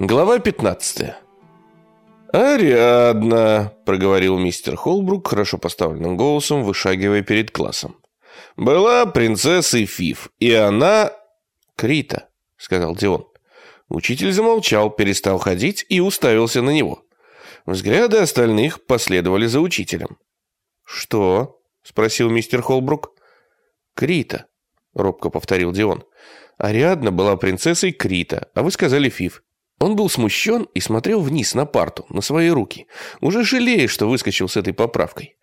Глава 15. «Ариадна», — проговорил мистер Холбрук хорошо поставленным голосом, вышагивая перед классом. «Была принцессой Фиф, и она...» «Крита», — сказал Дион. Учитель замолчал, перестал ходить и уставился на него. Взгляды остальных последовали за учителем. «Что?» — спросил мистер Холбрук. «Крита», — робко повторил Дион. «Ариадна была принцессой Крита, а вы сказали Фиф. Он был смущен и смотрел вниз на парту, на свои руки, уже жалея, что выскочил с этой поправкой.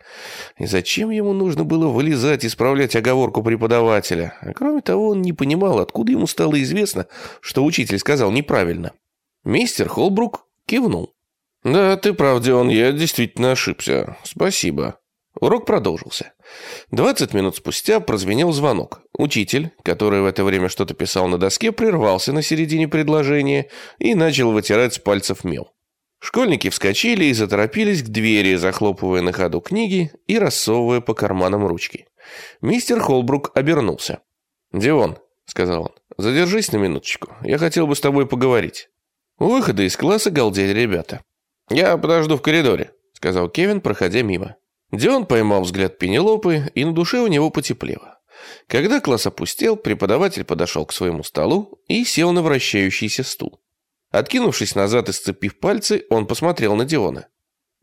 И зачем ему нужно было вылезать и исправлять оговорку преподавателя? А кроме того, он не понимал, откуда ему стало известно, что учитель сказал неправильно. Мистер Холбрук кивнул. «Да, ты прав, Дион, я действительно ошибся. Спасибо». Урок продолжился. Двадцать минут спустя прозвенел звонок. Учитель, который в это время что-то писал на доске, прервался на середине предложения и начал вытирать с пальцев мел. Школьники вскочили и заторопились к двери, захлопывая на ходу книги и рассовывая по карманам ручки. Мистер Холбрук обернулся. «Дион», — сказал он, — «задержись на минуточку. Я хотел бы с тобой поговорить». У выхода из класса галдели ребята. «Я подожду в коридоре», — сказал Кевин, проходя мимо. Дион поймал взгляд Пенелопы, и на душе у него потеплело. Когда класс опустел, преподаватель подошел к своему столу и сел на вращающийся стул. Откинувшись назад и сцепив пальцы, он посмотрел на Диона.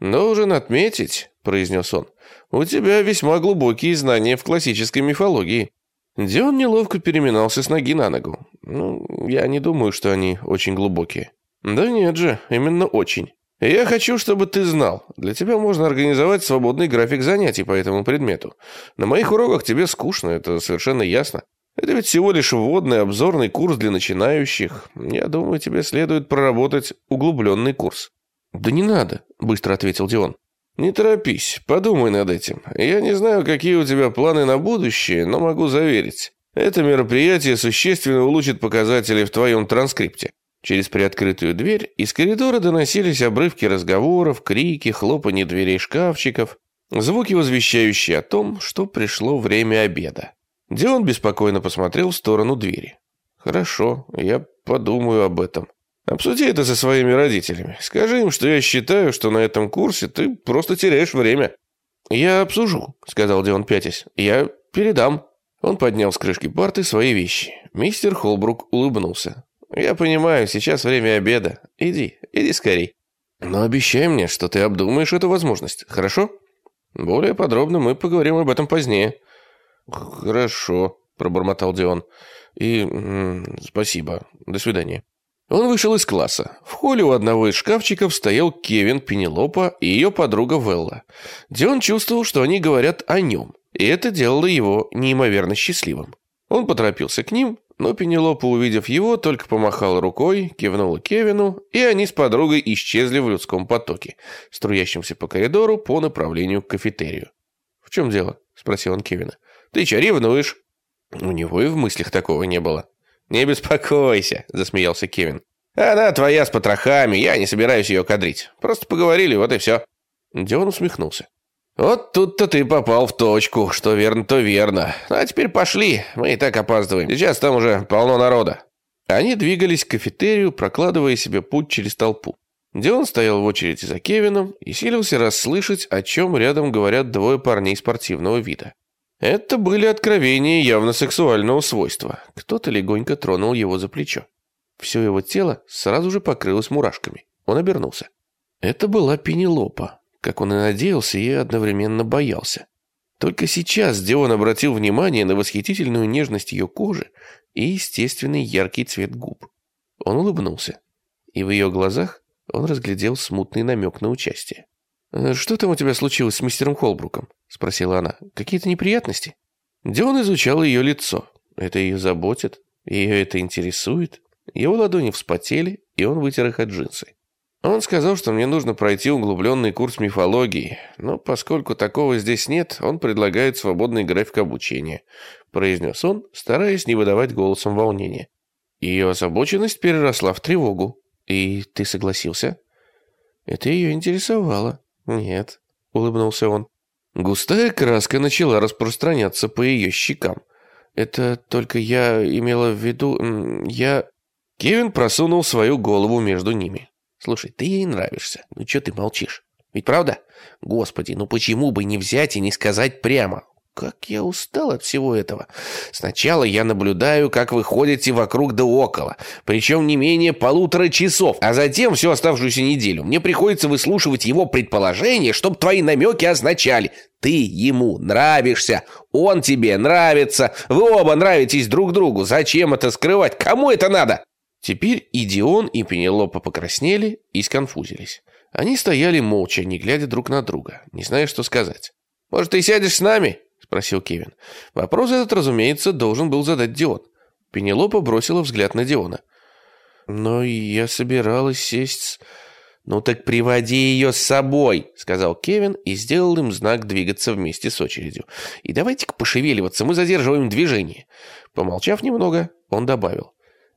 «Должен отметить», — произнес он, — «у тебя весьма глубокие знания в классической мифологии». Дион неловко переминался с ноги на ногу. «Ну, я не думаю, что они очень глубокие». «Да нет же, именно очень. Я хочу, чтобы ты знал, для тебя можно организовать свободный график занятий по этому предмету. На моих уроках тебе скучно, это совершенно ясно. Это ведь всего лишь вводный обзорный курс для начинающих. Я думаю, тебе следует проработать углубленный курс». «Да не надо», — быстро ответил Дион. «Не торопись, подумай над этим. Я не знаю, какие у тебя планы на будущее, но могу заверить. Это мероприятие существенно улучшит показатели в твоем транскрипте. Через приоткрытую дверь из коридора доносились обрывки разговоров, крики, хлопанье дверей шкафчиков, звуки, возвещающие о том, что пришло время обеда. Дион беспокойно посмотрел в сторону двери. «Хорошо, я подумаю об этом. Обсуди это со своими родителями. Скажи им, что я считаю, что на этом курсе ты просто теряешь время». «Я обсужу», — сказал Дион пятясь. «Я передам». Он поднял с крышки парты свои вещи. Мистер Холбрук улыбнулся. «Я понимаю, сейчас время обеда. Иди, иди скорей. Но обещай мне, что ты обдумаешь эту возможность, хорошо? Более подробно мы поговорим об этом позднее». «Хорошо», — пробормотал Дион. «И спасибо. До свидания». Он вышел из класса. В холле у одного из шкафчиков стоял Кевин, Пенелопа и ее подруга Велла. Дион чувствовал, что они говорят о нем, и это делало его неимоверно счастливым. Он поторопился к ним но Пенелопа, увидев его, только помахала рукой, кивнула Кевину, и они с подругой исчезли в людском потоке, струящемся по коридору по направлению к кафетерию. «В чем дело?» – спросил он Кевина. «Ты че, ревнуешь?» У него и в мыслях такого не было. «Не беспокойся», – засмеялся Кевин. «Она твоя с потрохами, я не собираюсь ее кадрить. Просто поговорили, вот и все». Дион усмехнулся. «Вот тут-то ты попал в точку. Что верно, то верно. А теперь пошли, мы и так опаздываем. Сейчас там уже полно народа». Они двигались к кафетерию, прокладывая себе путь через толпу. Дион стоял в очереди за Кевином и силился расслышать, о чем рядом говорят двое парней спортивного вида. Это были откровения явно сексуального свойства. Кто-то легонько тронул его за плечо. Все его тело сразу же покрылось мурашками. Он обернулся. Это была Пенелопа, как он и надеялся, и одновременно боялся. Только сейчас Дион обратил внимание на восхитительную нежность ее кожи и естественный яркий цвет губ. Он улыбнулся, и в ее глазах он разглядел смутный намек на участие. «Э, «Что там у тебя случилось с мистером Холбруком?» – спросила она. «Какие-то неприятности?» Дион изучал ее лицо. Это ее заботит, ее это интересует. Его ладони вспотели, и он вытер их от джинсы. Он сказал, что мне нужно пройти углубленный курс мифологии, но поскольку такого здесь нет, он предлагает свободный график обучения», – произнес он, стараясь не выдавать голосом волнения. Ее озабоченность переросла в тревогу. «И ты согласился?» «Это ее интересовало». «Нет», – улыбнулся он. Густая краска начала распространяться по ее щекам. «Это только я имела в виду... Я...» Кевин просунул свою голову между ними. «Слушай, ты ей нравишься. Ну что ты молчишь? Ведь правда? Господи, ну почему бы не взять и не сказать прямо? Как я устал от всего этого. Сначала я наблюдаю, как вы ходите вокруг да около, причем не менее полутора часов, а затем всю оставшуюся неделю мне приходится выслушивать его предположение, чтобы твои намеки означали «ты ему нравишься», «он тебе нравится», «вы оба нравитесь друг другу», «зачем это скрывать», «кому это надо?» Теперь и Дион, и Пенелопа покраснели и сконфузились. Они стояли молча, не глядя друг на друга, не зная, что сказать. «Может, ты сядешь с нами?» спросил Кевин. Вопрос этот, разумеется, должен был задать Дион. Пенелопа бросила взгляд на Диона. «Но я собиралась сесть с...» «Ну так приводи ее с собой», — сказал Кевин и сделал им знак двигаться вместе с очередью. «И давайте-ка пошевеливаться, мы задерживаем движение». Помолчав немного, он добавил.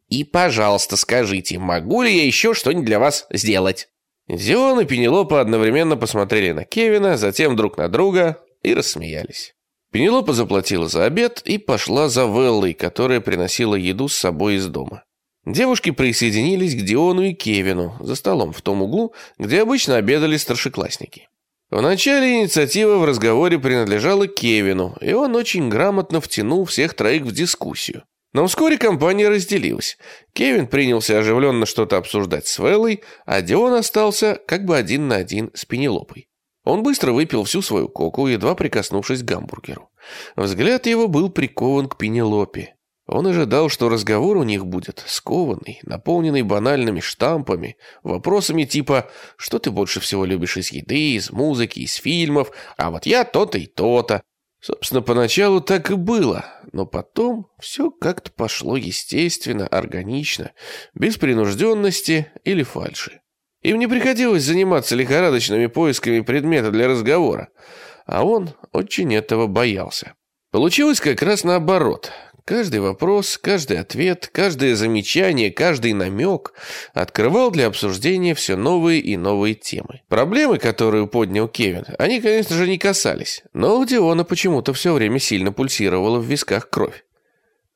«И, пожалуйста, скажите, могу ли я еще что-нибудь для вас сделать?» Дион и Пенелопа одновременно посмотрели на Кевина, затем друг на друга и рассмеялись. Пенелопа заплатила за обед и пошла за Веллой, которая приносила еду с собой из дома. Девушки присоединились к Диону и Кевину за столом в том углу, где обычно обедали старшеклассники. Вначале инициатива в разговоре принадлежала Кевину, и он очень грамотно втянул всех троих в дискуссию. Но вскоре компания разделилась. Кевин принялся оживленно что-то обсуждать с Веллой, а Дион остался как бы один на один с Пенелопой. Он быстро выпил всю свою коку, едва прикоснувшись к гамбургеру. Взгляд его был прикован к Пенелопе. Он ожидал, что разговор у них будет скованный, наполненный банальными штампами, вопросами типа «Что ты больше всего любишь из еды, из музыки, из фильмов? А вот я то-то и то-то». Собственно, поначалу так и было, но потом все как-то пошло естественно, органично, без принужденности или фальши. Им не приходилось заниматься лихорадочными поисками предмета для разговора, а он очень этого боялся. Получилось как раз наоборот. Каждый вопрос, каждый ответ, каждое замечание, каждый намек открывал для обсуждения все новые и новые темы. Проблемы, которые поднял Кевин, они, конечно же, не касались, но у Диона почему-то все время сильно пульсировала в висках кровь.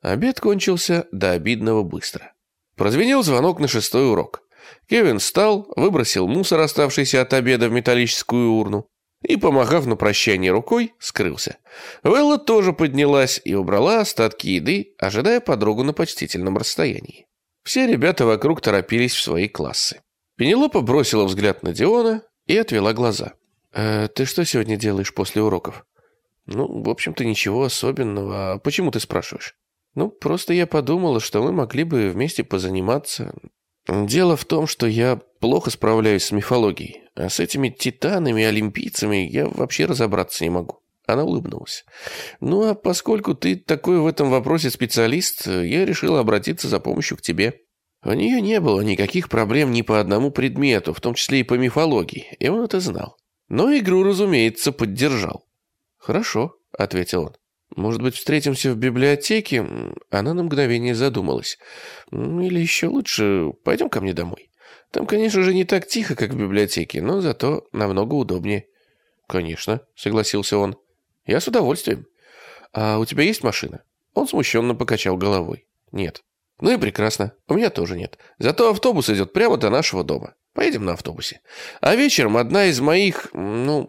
Обед кончился до обидного быстро. Прозвенел звонок на шестой урок. Кевин встал, выбросил мусор, оставшийся от обеда, в металлическую урну и, помахав на прощание рукой, скрылся. Велла тоже поднялась и убрала остатки еды, ожидая подругу на почтительном расстоянии. Все ребята вокруг торопились в свои классы. Пенелопа бросила взгляд на Диона и отвела глаза. «Э, «Ты что сегодня делаешь после уроков?» «Ну, в общем-то, ничего особенного. А почему ты спрашиваешь?» «Ну, просто я подумала, что мы могли бы вместе позаниматься. Дело в том, что я плохо справляюсь с мифологией, а с этими титанами, олимпийцами я вообще разобраться не могу. Она улыбнулась. Ну, а поскольку ты такой в этом вопросе специалист, я решила обратиться за помощью к тебе. У нее не было никаких проблем ни по одному предмету, в том числе и по мифологии, и он это знал. Но игру, разумеется, поддержал. «Хорошо», — ответил он. Может быть, встретимся в библиотеке?» Она на мгновение задумалась. «Или еще лучше, пойдем ко мне домой. Там, конечно же, не так тихо, как в библиотеке, но зато намного удобнее». «Конечно», — согласился он. «Я с удовольствием. А у тебя есть машина?» Он смущенно покачал головой. «Нет». «Ну и прекрасно. У меня тоже нет. Зато автобус идет прямо до нашего дома. Поедем на автобусе. А вечером одна из моих, ну,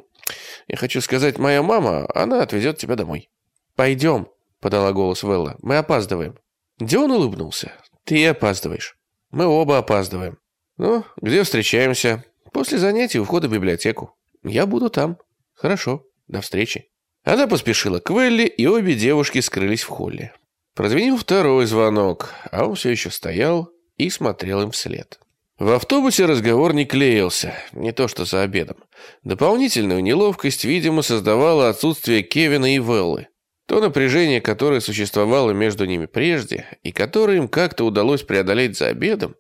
я хочу сказать, моя мама, она отвезет тебя домой». «Пойдем», — подала голос Велла. «Мы опаздываем». Дион улыбнулся. «Ты опаздываешь. Мы оба опаздываем. Ну, где встречаемся? После занятий у входа в библиотеку. Я буду там. Хорошо. До встречи». Она поспешила к Велли, и обе девушки скрылись в холле. Прозвенел второй звонок, а он все еще стоял и смотрел им вслед. В автобусе разговор не клеился, не то что за обедом. Дополнительную неловкость, видимо, создавало отсутствие Кевина и Веллы. То напряжение, которое существовало между ними прежде, и которое им как-то удалось преодолеть за обедом,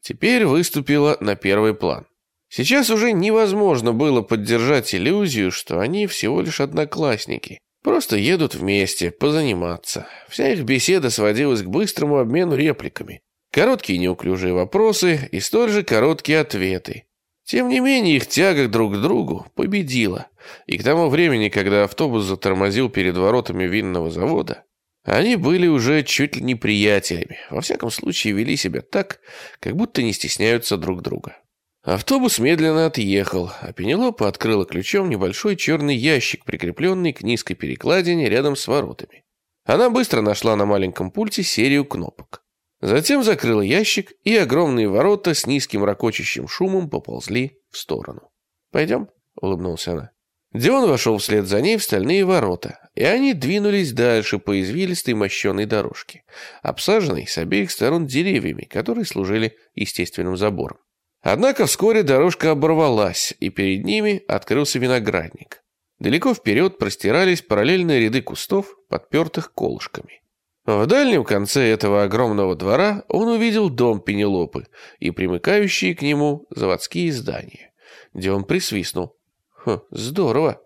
теперь выступило на первый план. Сейчас уже невозможно было поддержать иллюзию, что они всего лишь одноклассники. Просто едут вместе, позаниматься. Вся их беседа сводилась к быстрому обмену репликами. Короткие неуклюжие вопросы и столь же короткие ответы. Тем не менее, их тяга друг к другу победила, и к тому времени, когда автобус затормозил перед воротами винного завода, Они были уже чуть ли не приятелями. Во всяком случае, вели себя так, как будто не стесняются друг друга. Автобус медленно отъехал, а Пенелопа открыла ключом небольшой черный ящик, прикрепленный к низкой перекладине рядом с воротами. Она быстро нашла на маленьком пульте серию кнопок. Затем закрыла ящик, и огромные ворота с низким ракочащим шумом поползли в сторону. «Пойдем?» — улыбнулась она. Дион вошел вслед за ней в стальные ворота, и они двинулись дальше по извилистой мощеной дорожке, обсаженной с обеих сторон деревьями, которые служили естественным забором. Однако вскоре дорожка оборвалась, и перед ними открылся виноградник. Далеко вперед простирались параллельные ряды кустов, подпертых колышками. В дальнем конце этого огромного двора он увидел дом Пенелопы и примыкающие к нему заводские здания, где он присвистнул. «Хм, здорово!»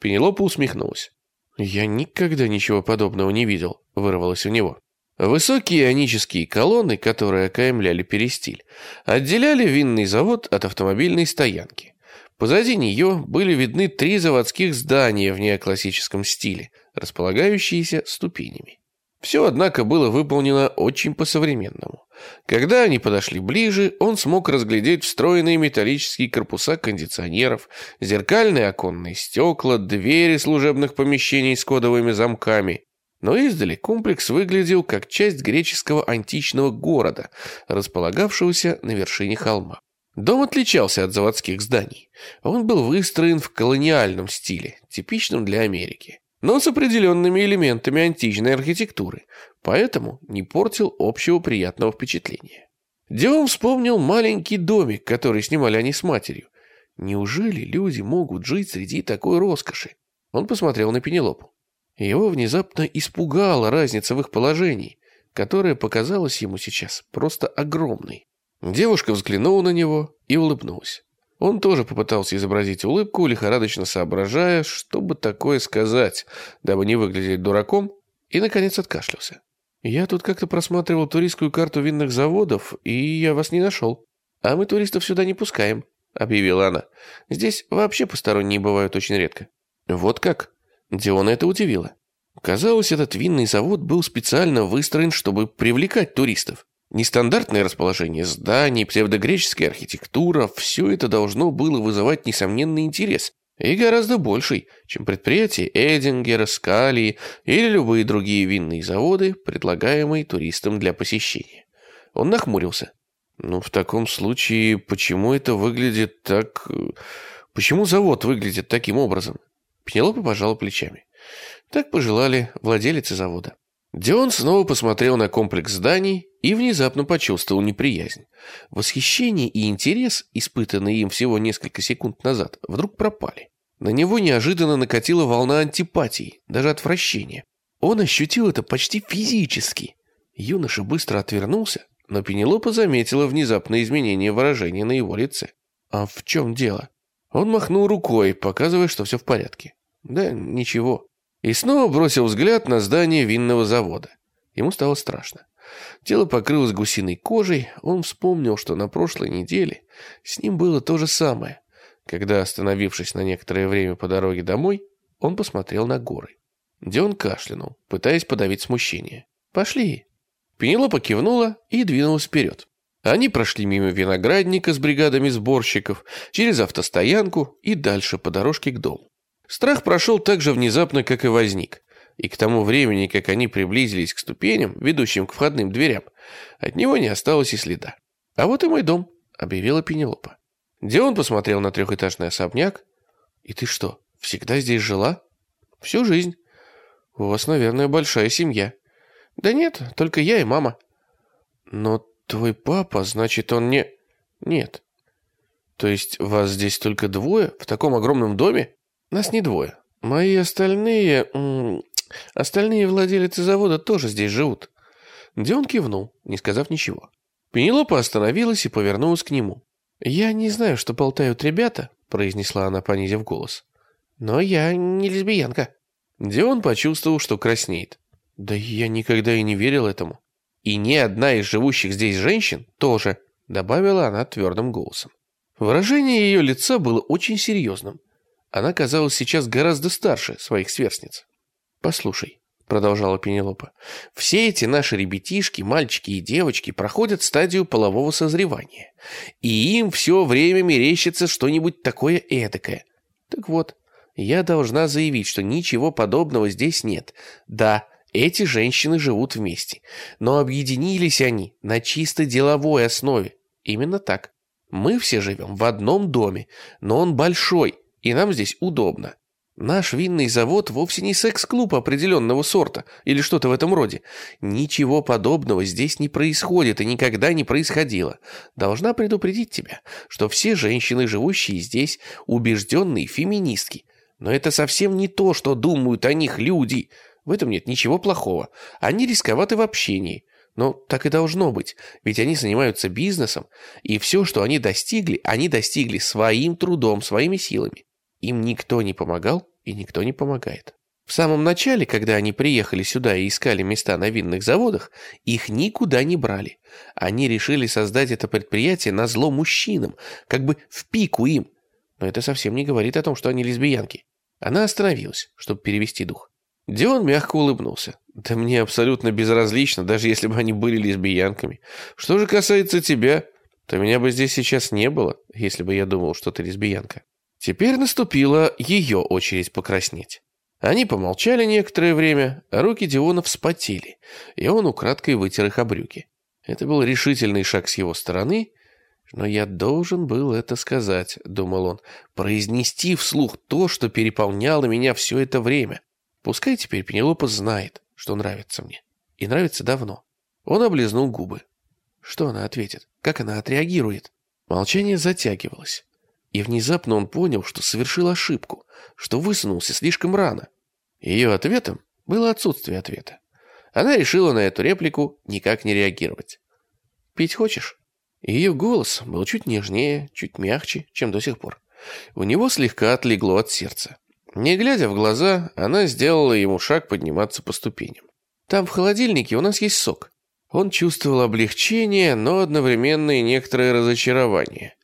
Пенелопа усмехнулась. «Я никогда ничего подобного не видел», — вырвалось у него. Высокие ионические колонны, которые окаймляли перестиль, отделяли винный завод от автомобильной стоянки. Позади нее были видны три заводских здания в неоклассическом стиле, располагающиеся ступенями. Все, однако, было выполнено очень по-современному. Когда они подошли ближе, он смог разглядеть встроенные металлические корпуса кондиционеров, зеркальные оконные стекла, двери служебных помещений с кодовыми замками. Но издали комплекс выглядел как часть греческого античного города, располагавшегося на вершине холма. Дом отличался от заводских зданий. Он был выстроен в колониальном стиле, типичном для Америки но с определенными элементами античной архитектуры, поэтому не портил общего приятного впечатления. Дион вспомнил маленький домик, который снимали они с матерью. Неужели люди могут жить среди такой роскоши? Он посмотрел на Пенелопу. Его внезапно испугала разница в их положении, которая показалась ему сейчас просто огромной. Девушка взглянула на него и улыбнулась. Он тоже попытался изобразить улыбку, лихорадочно соображая, что бы такое сказать, дабы не выглядеть дураком, и, наконец, откашлялся. «Я тут как-то просматривал туристскую карту винных заводов, и я вас не нашел. А мы туристов сюда не пускаем», — объявила она. «Здесь вообще посторонние бывают очень редко». «Вот как?» Диона это удивило. Казалось, этот винный завод был специально выстроен, чтобы привлекать туристов. Нестандартное расположение зданий, псевдогреческая архитектура – все это должно было вызывать несомненный интерес, и гораздо больший, чем предприятия Эдингера, Скалии или любые другие винные заводы, предлагаемые туристам для посещения. Он нахмурился. «Ну, в таком случае, почему это выглядит так... Почему завод выглядит таким образом?» Пенелопа пожала плечами. Так пожелали владелицы завода. Дион снова посмотрел на комплекс зданий и внезапно почувствовал неприязнь. Восхищение и интерес, испытанные им всего несколько секунд назад, вдруг пропали. На него неожиданно накатила волна антипатии, даже отвращения. Он ощутил это почти физически. Юноша быстро отвернулся, но Пенелопа заметила внезапное изменение выражения на его лице. «А в чем дело?» Он махнул рукой, показывая, что все в порядке. «Да ничего». И снова бросил взгляд на здание винного завода. Ему стало страшно. Тело покрылось гусиной кожей, он вспомнил, что на прошлой неделе с ним было то же самое. Когда, остановившись на некоторое время по дороге домой, он посмотрел на горы. Дион кашлянул, пытаясь подавить смущение. «Пошли». Пенелопа кивнула и двинулась вперед. Они прошли мимо виноградника с бригадами сборщиков, через автостоянку и дальше по дорожке к дому. Страх прошел так же внезапно, как и возник. И к тому времени, как они приблизились к ступеням, ведущим к входным дверям, от него не осталось и следа. «А вот и мой дом», — объявила Пенелопа. Дион посмотрел на трехэтажный особняк. «И ты что, всегда здесь жила?» «Всю жизнь. У вас, наверное, большая семья». «Да нет, только я и мама». «Но твой папа, значит, он не...» «Нет». «То есть вас здесь только двое в таком огромном доме?» Нас не двое. Мои остальные... Остальные владельцы завода тоже здесь живут. Дион кивнул, не сказав ничего. Пенелопа остановилась и повернулась к нему. «Я не знаю, что болтают ребята», — произнесла она, понизив голос. «Но я не лесбиянка». Дион почувствовал, что краснеет. «Да я никогда и не верил этому». «И ни одна из живущих здесь женщин тоже», — добавила она твердым голосом. Выражение ее лица было очень серьезным. Она казалась сейчас гораздо старше своих сверстниц. «Послушай, продолжала Пенелопа. Все эти наши ребятишки, мальчики и девочки проходят стадию полового созревания. И им все время мерещится что-нибудь такое эдакое. Так вот, я должна заявить, что ничего подобного здесь нет. Да, эти женщины живут вместе, но объединились они на чисто деловой основе. Именно так. Мы все живем в одном доме, но он большой, и нам здесь удобно. Наш винный завод вовсе не секс-клуб определенного сорта или что-то в этом роде. Ничего подобного здесь не происходит и никогда не происходило. Должна предупредить тебя, что все женщины, живущие здесь, убежденные феминистки. Но это совсем не то, что думают о них люди. В этом нет ничего плохого. Они рисковаты в общении. Но так и должно быть, ведь они занимаются бизнесом, и все, что они достигли, они достигли своим трудом, своими силами. Им никто не помогал и никто не помогает. В самом начале, когда они приехали сюда и искали места на винных заводах, их никуда не брали. Они решили создать это предприятие на зло мужчинам, как бы в пику им. Но это совсем не говорит о том, что они лесбиянки. Она остановилась, чтобы перевести дух. Дион мягко улыбнулся. «Да мне абсолютно безразлично, даже если бы они были лесбиянками. Что же касается тебя, то меня бы здесь сейчас не было, если бы я думал, что ты лесбиянка». Теперь наступила ее очередь покраснеть. Они помолчали некоторое время, руки Диона вспотели, и он украдкой вытер их о брюки. Это был решительный шаг с его стороны, но я должен был это сказать, думал он, произнести вслух то, что переполняло меня все это время. Пускай теперь Пенелопа знает, что нравится мне. И нравится давно. Он облизнул губы. Что она ответит? Как она отреагирует? Молчание затягивалось. И внезапно он понял, что совершил ошибку, что высунулся слишком рано. Ее ответом было отсутствие ответа. Она решила на эту реплику никак не реагировать. «Пить хочешь?» Ее голос был чуть нежнее, чуть мягче, чем до сих пор. У него слегка отлегло от сердца. Не глядя в глаза, она сделала ему шаг подниматься по ступеням. «Там в холодильнике у нас есть сок». Он чувствовал облегчение, но одновременно и некоторое разочарование.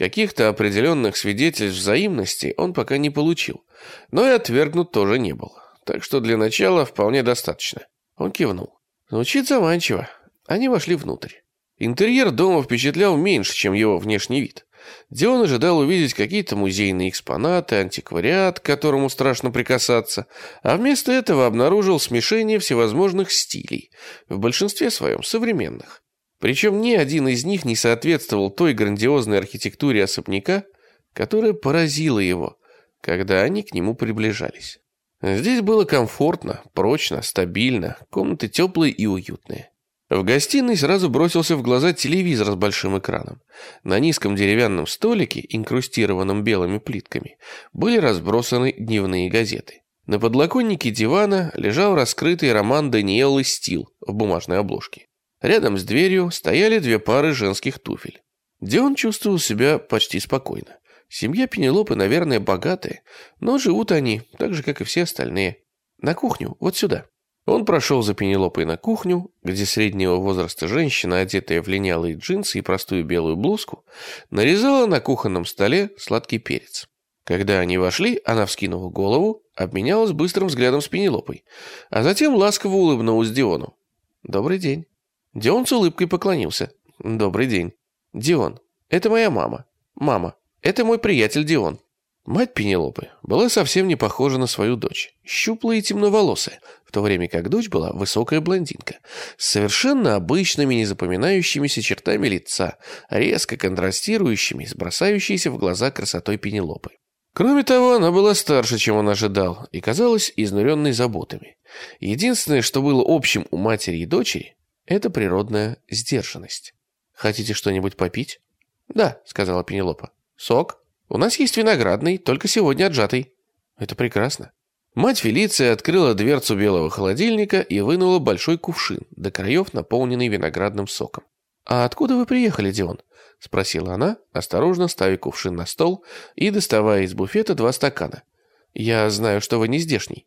Каких-то определенных свидетельств взаимности он пока не получил, но и отвергнут тоже не был. Так что для начала вполне достаточно. Он кивнул. Звучит заманчиво. Они вошли внутрь. Интерьер дома впечатлял меньше, чем его внешний вид. Дион ожидал увидеть какие-то музейные экспонаты, антиквариат, к которому страшно прикасаться, а вместо этого обнаружил смешение всевозможных стилей, в большинстве своем современных. Причем ни один из них не соответствовал той грандиозной архитектуре особняка, которая поразила его, когда они к нему приближались. Здесь было комфортно, прочно, стабильно, комнаты теплые и уютные. В гостиной сразу бросился в глаза телевизор с большим экраном. На низком деревянном столике, инкрустированном белыми плитками, были разбросаны дневные газеты. На подлоконнике дивана лежал раскрытый роман Даниэллы «Стил» в бумажной обложке. Рядом с дверью стояли две пары женских туфель. Дион чувствовал себя почти спокойно. Семья Пенелопы, наверное, богатая, но живут они так же, как и все остальные. На кухню, вот сюда. Он прошел за Пенелопой на кухню, где среднего возраста женщина, одетая в линялые джинсы и простую белую блузку, нарезала на кухонном столе сладкий перец. Когда они вошли, она вскинула голову, обменялась быстрым взглядом с Пенелопой, а затем ласково улыбнулась Диону. «Добрый день». Дион с улыбкой поклонился. «Добрый день». «Дион, это моя мама. Мама, это мой приятель Дион». Мать Пенелопы была совсем не похожа на свою дочь, щуплая и темноволосая, в то время как дочь была высокая блондинка, с совершенно обычными незапоминающимися чертами лица, резко контрастирующими с бросающейся в глаза красотой Пенелопы. Кроме того, она была старше, чем он ожидал, и казалась изнуренной заботами. Единственное, что было общим у матери и дочери, это природная сдержанность. Хотите что-нибудь попить? Да, сказала Пенелопа. Сок? У нас есть виноградный, только сегодня отжатый. Это прекрасно. Мать Фелиция открыла дверцу белого холодильника и вынула большой кувшин, до краев наполненный виноградным соком. «А откуда вы приехали, Дион?» — спросила она, осторожно ставя кувшин на стол и доставая из буфета два стакана. «Я знаю, что вы не здешний».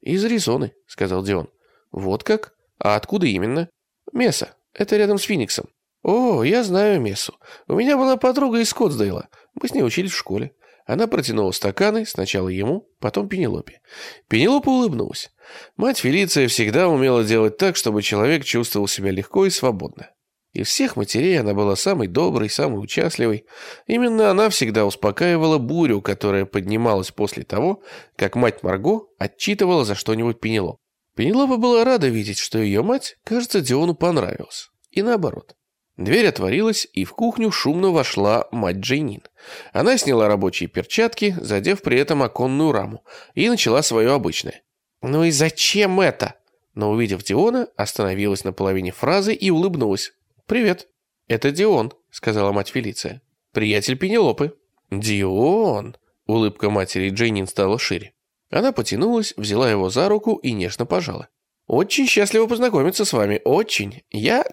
«Из Аризоны», — сказал Дион. «Вот как? А откуда именно?» Меса. Это рядом с Фениксом. О, я знаю Месу. У меня была подруга из Скоттсдейла. Мы с ней учились в школе. Она протянула стаканы, сначала ему, потом Пенелопе. Пенелопа улыбнулась. Мать Фелиция всегда умела делать так, чтобы человек чувствовал себя легко и свободно. Из всех матерей она была самой доброй, самой участливой. Именно она всегда успокаивала бурю, которая поднималась после того, как мать Марго отчитывала за что-нибудь Пенелоп. Пенелопа была рада видеть, что ее мать, кажется, Диону понравилась. И наоборот. Дверь отворилась, и в кухню шумно вошла мать Джейнин. Она сняла рабочие перчатки, задев при этом оконную раму, и начала свое обычное. «Ну и зачем это?» Но, увидев Диона, остановилась на половине фразы и улыбнулась. «Привет». «Это Дион», — сказала мать Фелиция. «Приятель Пенелопы». «Дион!» — улыбка матери Джейнин стала шире. Она потянулась, взяла его за руку и нежно пожала. «Очень счастливо познакомиться с вами, очень. Я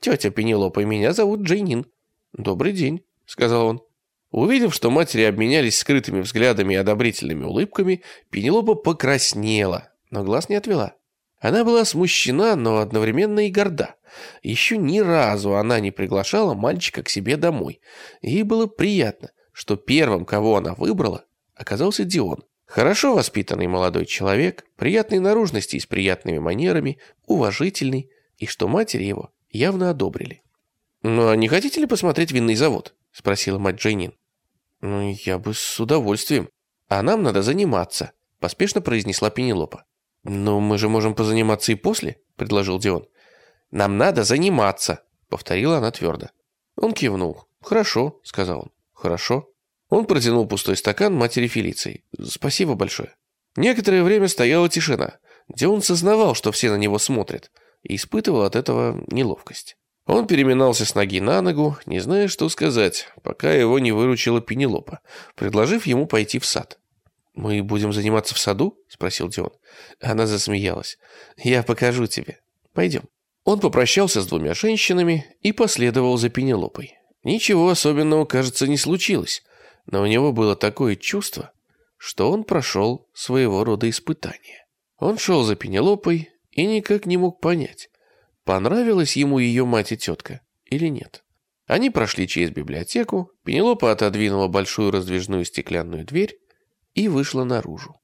тетя Пенелопа, меня зовут Джейнин». «Добрый день», — сказал он. Увидев, что матери обменялись скрытыми взглядами и одобрительными улыбками, Пенелопа покраснела, но глаз не отвела. Она была смущена, но одновременно и горда. Еще ни разу она не приглашала мальчика к себе домой. Ей было приятно, что первым, кого она выбрала, оказался Дион. Хорошо воспитанный молодой человек, приятной наружности и с приятными манерами, уважительный, и что матери его явно одобрили. «Ну а не хотите ли посмотреть винный завод?» – спросила мать Джейнин. «Ну, я бы с удовольствием. А нам надо заниматься», – поспешно произнесла Пенелопа. «Но мы же можем позаниматься и после», – предложил Дион. «Нам надо заниматься», – повторила она твердо. Он кивнул. «Хорошо», – сказал он. «Хорошо». Он протянул пустой стакан матери Фелиции. «Спасибо большое». Некоторое время стояла тишина, где он сознавал, что все на него смотрят, и испытывал от этого неловкость. Он переминался с ноги на ногу, не зная, что сказать, пока его не выручила Пенелопа, предложив ему пойти в сад. «Мы будем заниматься в саду?» – спросил Дион. Она засмеялась. «Я покажу тебе. Пойдем». Он попрощался с двумя женщинами и последовал за Пенелопой. Ничего особенного, кажется, не случилось но у него было такое чувство, что он прошел своего рода испытание. Он шел за Пенелопой и никак не мог понять, понравилась ему ее мать и тетка или нет. Они прошли через библиотеку, Пенелопа отодвинула большую раздвижную стеклянную дверь и вышла наружу.